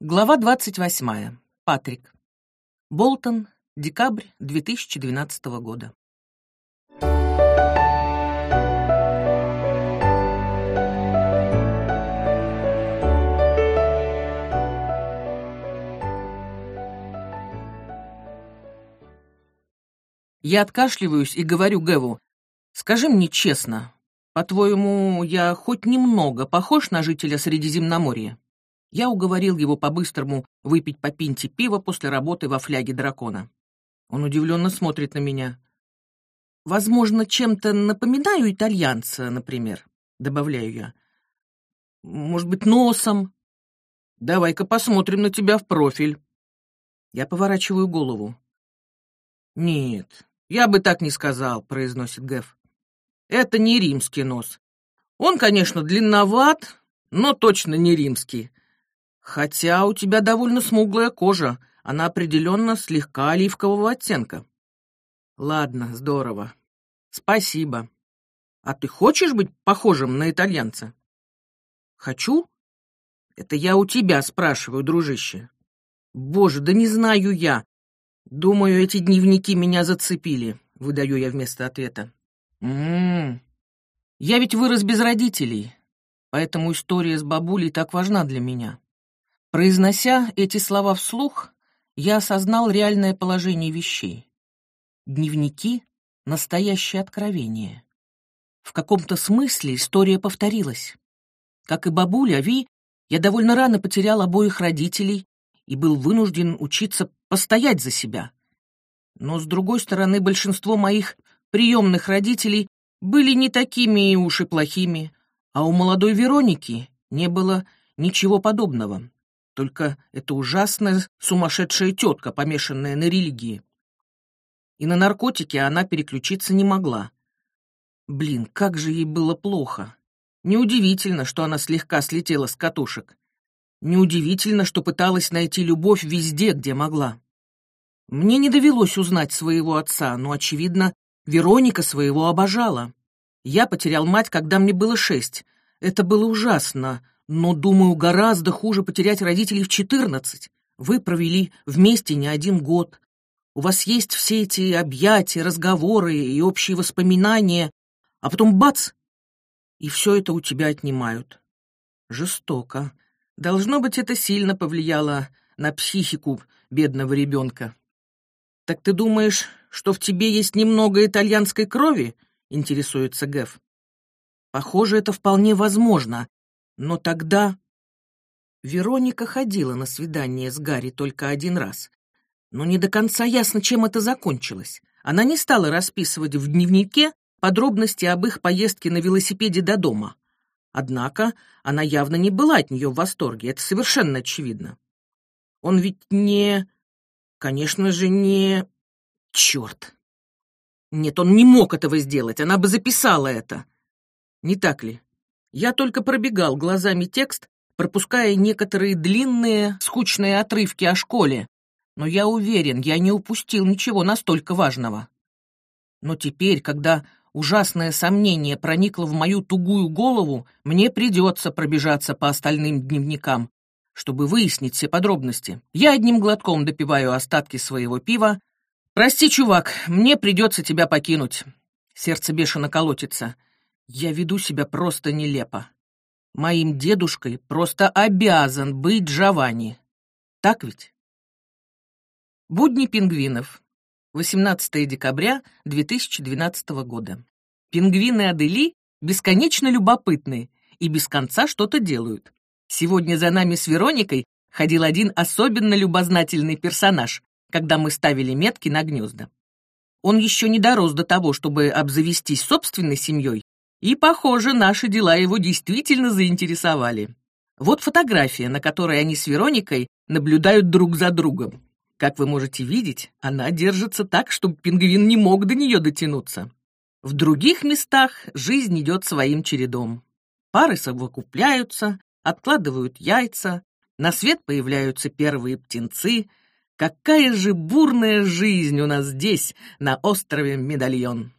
Глава 28. Патрик. Болтон, декабрь 2012 года. Я откашливаюсь и говорю Гэву, «Скажи мне честно, по-твоему, я хоть немного похож на жителя Средиземноморья?» Я уговорил его по-быстрому выпить по пинте пива после работы во фляге дракона. Он удивленно смотрит на меня. «Возможно, чем-то напоминаю итальянца, например», — добавляю я. «Может быть, носом?» «Давай-ка посмотрим на тебя в профиль». Я поворачиваю голову. «Нет, я бы так не сказал», — произносит Гэв. «Это не римский нос. Он, конечно, длинноват, но точно не римский. Хотя у тебя довольно смуглая кожа, она определенно слегка оливкового оттенка. Ладно, здорово. Спасибо. А ты хочешь быть похожим на итальянца? Хочу? Это я у тебя спрашиваю, дружище. Боже, да не знаю я. Думаю, эти дневники меня зацепили, выдаю я вместо ответа. М-м. Я ведь вырос без родителей, поэтому история с бабулей так важна для меня. Произнося эти слова вслух, я осознал реальное положение вещей. Дневники — настоящее откровение. В каком-то смысле история повторилась. Как и бабуля Ви, я довольно рано потерял обоих родителей и был вынужден учиться постоять за себя. Но, с другой стороны, большинство моих приемных родителей были не такими уж и плохими, а у молодой Вероники не было ничего подобного. Только это ужасная сумасшедшая тетка, помешанная на религии. И на наркотики она переключиться не могла. Блин, как же ей было плохо. Неудивительно, что она слегка слетела с катушек. Неудивительно, что пыталась найти любовь везде, где могла. Мне не довелось узнать своего отца, но, очевидно, Вероника своего обожала. Я потерял мать, когда мне было шесть. Это было ужасно, но, думаю, гораздо хуже потерять родителей в четырнадцать. Вы провели вместе не один год. У вас есть все эти объятия, разговоры и общие воспоминания, а потом бац! И все это у тебя отнимают. Жестоко. Должно быть, это сильно повлияло на психику бедного ребенка. Так ты думаешь, что в тебе есть немного итальянской крови? Интересуется Гэв. Похоже, это вполне возможно, но тогда... Вероника ходила на свидание с Гарри только один раз. Но не до конца ясно, чем это закончилось. Она не стала расписывать в дневнике подробности об их поездке на велосипеде до дома. Однако она явно не была от нее в восторге, это совершенно очевидно. Он ведь не... Конечно же, не... Черт! Нет, он не мог этого сделать, она бы записала это. Не так ли? Я только пробегал глазами текст, пропуская некоторые длинные, скучные отрывки о школе, но я уверен, я не упустил ничего настолько важного. Но теперь, когда ужасное сомнение проникло в мою тугую голову, мне придется пробежаться по остальным дневникам, чтобы выяснить все подробности. Я одним глотком допиваю остатки своего пива. «Прости, чувак, мне придется тебя покинуть». Сердце бешено колотится. Я веду себя просто нелепо. Моим дедушкой просто обязан быть Джованни. Так ведь? Будни пингвинов. 18 декабря 2012 года. Пингвины Адели бесконечно любопытны и без конца что-то делают. Сегодня за нами с Вероникой ходил один особенно любознательный персонаж, когда мы ставили метки на гнезда. Он еще не дорос до того, чтобы обзавестись собственной семьей, и, похоже, наши дела его действительно заинтересовали. Вот фотография, на которой они с Вероникой наблюдают друг за другом. Как вы можете видеть, она держится так, чтобы пингвин не мог до нее дотянуться. В других местах жизнь идет своим чередом. Пары совокупляются, откладывают яйца, на свет появляются первые птенцы. Какая же бурная жизнь у нас здесь, на острове Медальон!